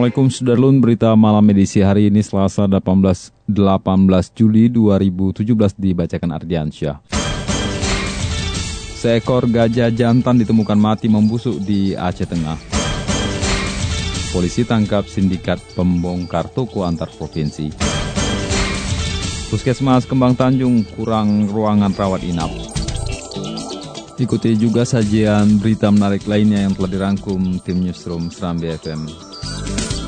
Assalamualaikum Sudarlun, berita malam edisi hari ini Selasa 18, 18 Juli 2017 dibacakan Ardiansyah. Seekor gajah jantan ditemukan mati membusuk di Aceh Tengah. Polisi tangkap sindikat pembongkar toko antar provinsi. Puskesmas Kembang Tanjung kurang ruangan rawat inap. Ikuti juga sajian berita menarik lainnya yang telah dirangkum tim Newsroom Serambi FM.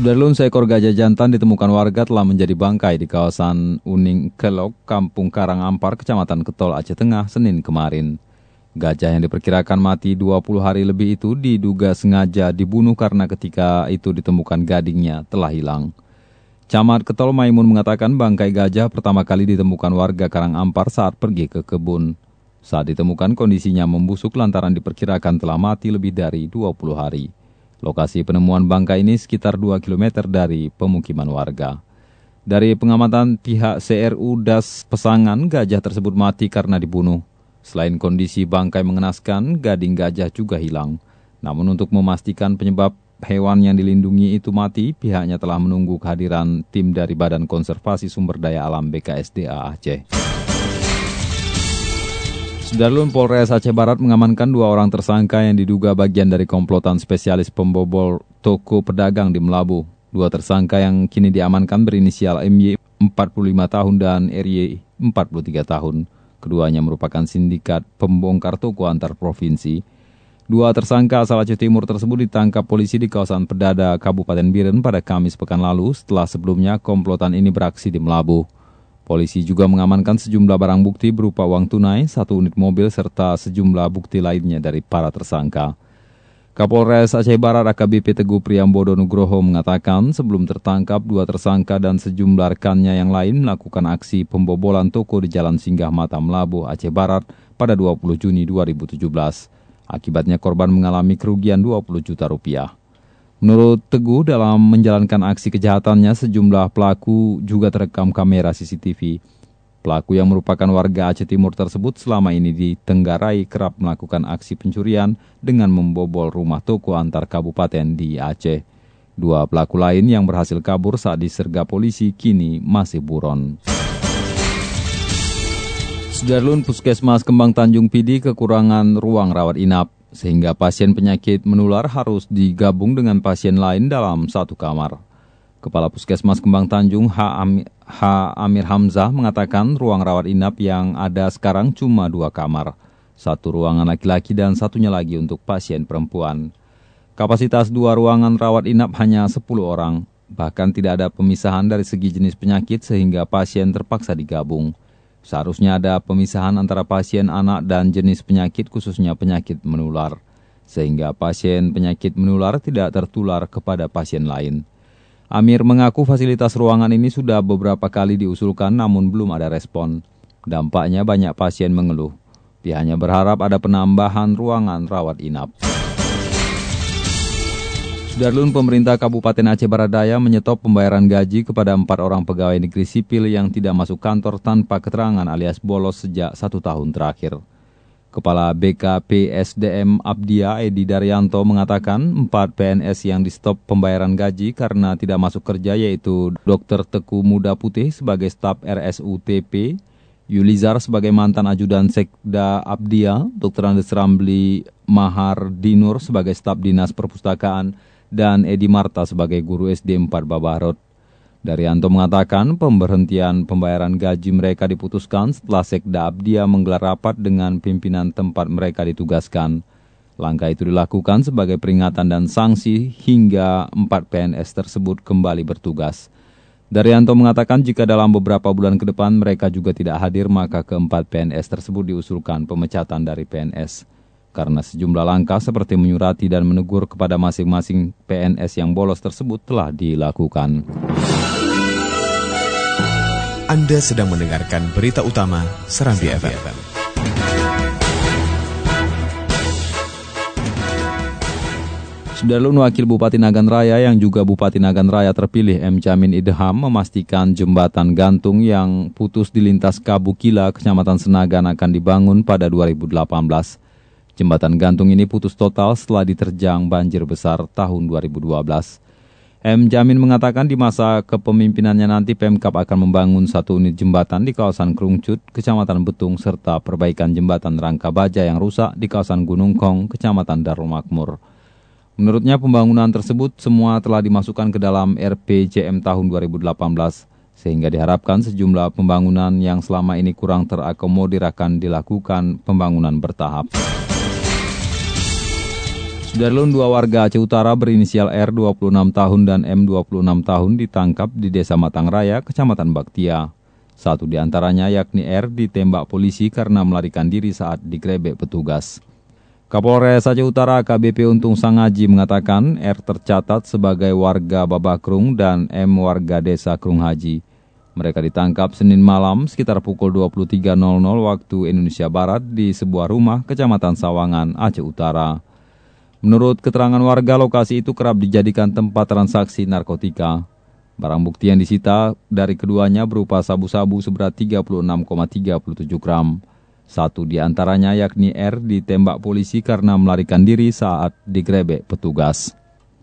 Sudarlun seekor gajah jantan ditemukan warga telah menjadi bangkai di kawasan Uning Kelok, Kampung Karang Ampar, Kecamatan Ketol, Aceh Tengah, Senin kemarin. Gajah yang diperkirakan mati 20 hari lebih itu diduga sengaja dibunuh karena ketika itu ditemukan gadingnya telah hilang. Camat Ketol Maimun mengatakan bangkai gajah pertama kali ditemukan warga Karang Ampar saat pergi ke kebun. Saat ditemukan kondisinya membusuk lantaran diperkirakan telah mati lebih dari 20 hari. Lokasi penemuan bangkai ini sekitar 2 km dari pemukiman warga. Dari pengamatan pihak CRU Das Pesangan, gajah tersebut mati karena dibunuh. Selain kondisi bangkai mengenaskan, gading gajah juga hilang. Namun untuk memastikan penyebab hewan yang dilindungi itu mati, pihaknya telah menunggu kehadiran tim dari Badan Konservasi Sumber Daya Alam BKSDA Aceh. Sudarlun Polres Aceh Barat mengamankan dua orang tersangka yang diduga bagian dari komplotan spesialis pembobol toko pedagang di Melabu. Dua tersangka yang kini diamankan berinisial MY 45 tahun dan RY 43 tahun. Keduanya merupakan sindikat pembongkar toko antar provinsi. Dua tersangka asal Aceh Timur tersebut ditangkap polisi di kawasan Pedada, Kabupaten Biren pada Kamis pekan lalu setelah sebelumnya komplotan ini beraksi di Melabu. Polisi juga mengamankan sejumlah barang bukti berupa uang tunai, satu unit mobil, serta sejumlah bukti lainnya dari para tersangka. Kapolres Aceh Barat AKBP Teguh Priambodo Nugroho mengatakan sebelum tertangkap dua tersangka dan sejumlah rekannya yang lain melakukan aksi pembobolan toko di Jalan Singgah Mata Melabu, Aceh Barat pada 20 Juni 2017. Akibatnya korban mengalami kerugian 20 juta rupiah. Menurut Teguh, dalam menjalankan aksi kejahatannya, sejumlah pelaku juga terekam kamera CCTV. Pelaku yang merupakan warga Aceh Timur tersebut selama ini ditenggarai kerap melakukan aksi pencurian dengan membobol rumah toko antar kabupaten di Aceh. Dua pelaku lain yang berhasil kabur saat disergap polisi kini masih buron. Sudarlun Puskesmas Kembang Tanjung Pidi kekurangan ruang rawat inap sehingga pasien penyakit menular harus digabung dengan pasien lain dalam satu kamar. Kepala Puskesmas Kembang Tanjung H. Amir, H. Amir Hamzah mengatakan ruang rawat inap yang ada sekarang cuma dua kamar. Satu ruangan laki-laki dan satunya lagi untuk pasien perempuan. Kapasitas dua ruangan rawat inap hanya 10 orang. Bahkan tidak ada pemisahan dari segi jenis penyakit sehingga pasien terpaksa digabung. Seharusnya ada pemisahan antara pasien anak dan jenis penyakit khususnya penyakit menular. Sehingga pasien penyakit menular tidak tertular kepada pasien lain. Amir mengaku fasilitas ruangan ini sudah beberapa kali diusulkan namun belum ada respon. Dampaknya banyak pasien mengeluh. Pihaknya berharap ada penambahan ruangan rawat inap. Darlun pemerintah Kabupaten Aceh Barat Daya menyetop pembayaran gaji kepada empat orang pegawai negeri sipil yang tidak masuk kantor tanpa keterangan alias bolos sejak satu tahun terakhir. Kepala BKPSDM Abdia Edi Daryanto mengatakan empat PNS yang di stop pembayaran gaji karena tidak masuk kerja yaitu Dr. Teku Muda Putih sebagai staf RSUTP, Yulizar sebagai mantan ajudan Sekda Abdia, Dr. Andes Ramli Mahar Dinur sebagai staf dinas perpustakaan, dan Edi Marta sebagai guru SD 4 Babarot. Daryanto mengatakan pemberhentian pembayaran gaji mereka diputuskan setelah Sekda Abdia menggelar rapat dengan pimpinan tempat mereka ditugaskan. Langkah itu dilakukan sebagai peringatan dan sanksi hingga empat PNS tersebut kembali bertugas. Daryanto mengatakan jika dalam beberapa bulan ke depan mereka juga tidak hadir maka keempat PNS tersebut diusulkan pemecatan dari PNS. Karena sejumlah langkah seperti menyurati dan menegur kepada masing-masing PNS yang bolos tersebut telah dilakukan. Anda sedang mendengarkan berita utama Serambi, Serambi FM. Sudarlun Wakil Bupati Nagan Raya yang juga Bupati Nagan Raya terpilih M. Jamin Idham memastikan jembatan gantung yang putus di lintas Kabukila, Kecamatan Senagan akan dibangun pada 2018. Jembatan gantung ini putus total setelah diterjang banjir besar tahun 2012. M. Jamin mengatakan di masa kepemimpinannya nanti Pemkap akan membangun satu unit jembatan di kawasan Krungcut, Kecamatan Betung, serta perbaikan jembatan Rangka Baja yang rusak di kawasan Gunung Kong, Kecamatan Darul Makmur. Menurutnya pembangunan tersebut semua telah dimasukkan ke dalam RPJM tahun 2018, sehingga diharapkan sejumlah pembangunan yang selama ini kurang terakomodir akan dilakukan pembangunan bertahap. Sudarlun dua warga Aceh Utara berinisial R 26 tahun dan M 26 tahun ditangkap di Desa Matang Raya, Kecamatan Baktia. Satu di antaranya yakni R ditembak polisi karena melarikan diri saat digrebek petugas. Kapolres Aceh Utara KBP Untung Sangaji mengatakan R tercatat sebagai warga Babakrung dan M warga desa Krung Haji. Mereka ditangkap Senin malam sekitar pukul 23.00 waktu Indonesia Barat di sebuah rumah kecamatan Sawangan, Aceh Utara. Menurut keterangan warga, lokasi itu kerap dijadikan tempat transaksi narkotika. Barang bukti yang disita dari keduanya berupa sabu-sabu seberat 36,37 gram. Satu di antaranya yakni R ditembak polisi karena melarikan diri saat digrebek petugas.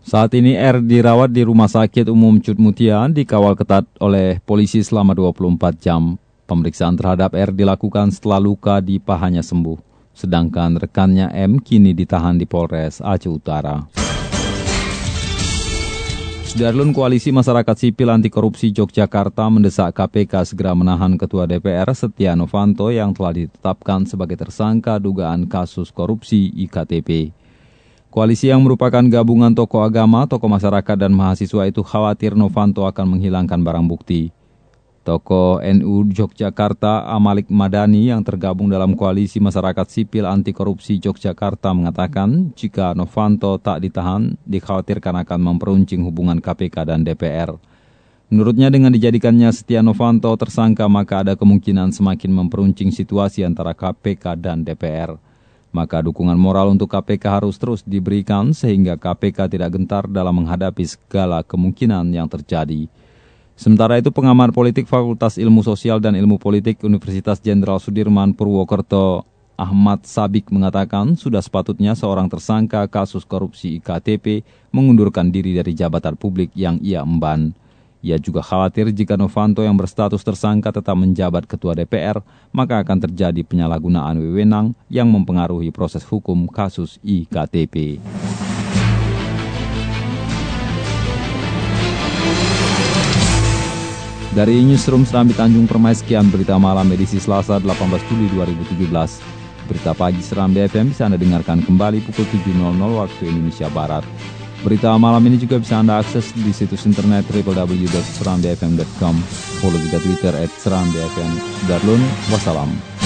Saat ini R dirawat di Rumah Sakit Umum Cutmutia dikawal ketat oleh polisi selama 24 jam. Pemeriksaan terhadap R dilakukan setelah luka di pahanya sembuh. Sedangkan rekannya M kini ditahan di Polres Aceh Utara. Sudarlun Koalisi Masyarakat Sipil Anti Korupsi Yogyakarta mendesak KPK segera menahan Ketua DPR Setia Novanto yang telah ditetapkan sebagai tersangka dugaan kasus korupsi IKTP. Koalisi yang merupakan gabungan tokoh agama, tokoh masyarakat, dan mahasiswa itu khawatir Novanto akan menghilangkan barang bukti. Tokoh NU Yogyakarta Amalik Madani yang tergabung dalam koalisi masyarakat sipil anti korupsi Yogyakarta mengatakan jika Novanto tak ditahan, dikhawatirkan akan memperuncing hubungan KPK dan DPR. Menurutnya dengan dijadikannya Setia Novanto tersangka maka ada kemungkinan semakin memperuncing situasi antara KPK dan DPR. Maka dukungan moral untuk KPK harus terus diberikan sehingga KPK tidak gentar dalam menghadapi segala kemungkinan yang terjadi. Sementara itu pengamat politik Fakultas Ilmu Sosial dan Ilmu Politik Universitas Jenderal Sudirman Purwokerto Ahmad Sabik mengatakan sudah sepatutnya seorang tersangka kasus korupsi IKTP mengundurkan diri dari jabatan publik yang ia emban. Ia juga khawatir jika Novanto yang berstatus tersangka tetap menjabat ketua DPR, maka akan terjadi penyalahgunaan wewenang yang mempengaruhi proses hukum kasus IKTP. Dari Newsroom Serambi Tanjung Permai sekian berita malam edisi Selasa 18 Juli 2017. Berita pagi Serambi FM bisa Anda dengarkan kembali pukul 7.00 waktu Indonesia Barat. Berita malam ini juga bisa Anda akses di situs internet www.serambifm.com. Follow juga Twitter at Serambi FM. Darlun, wassalam.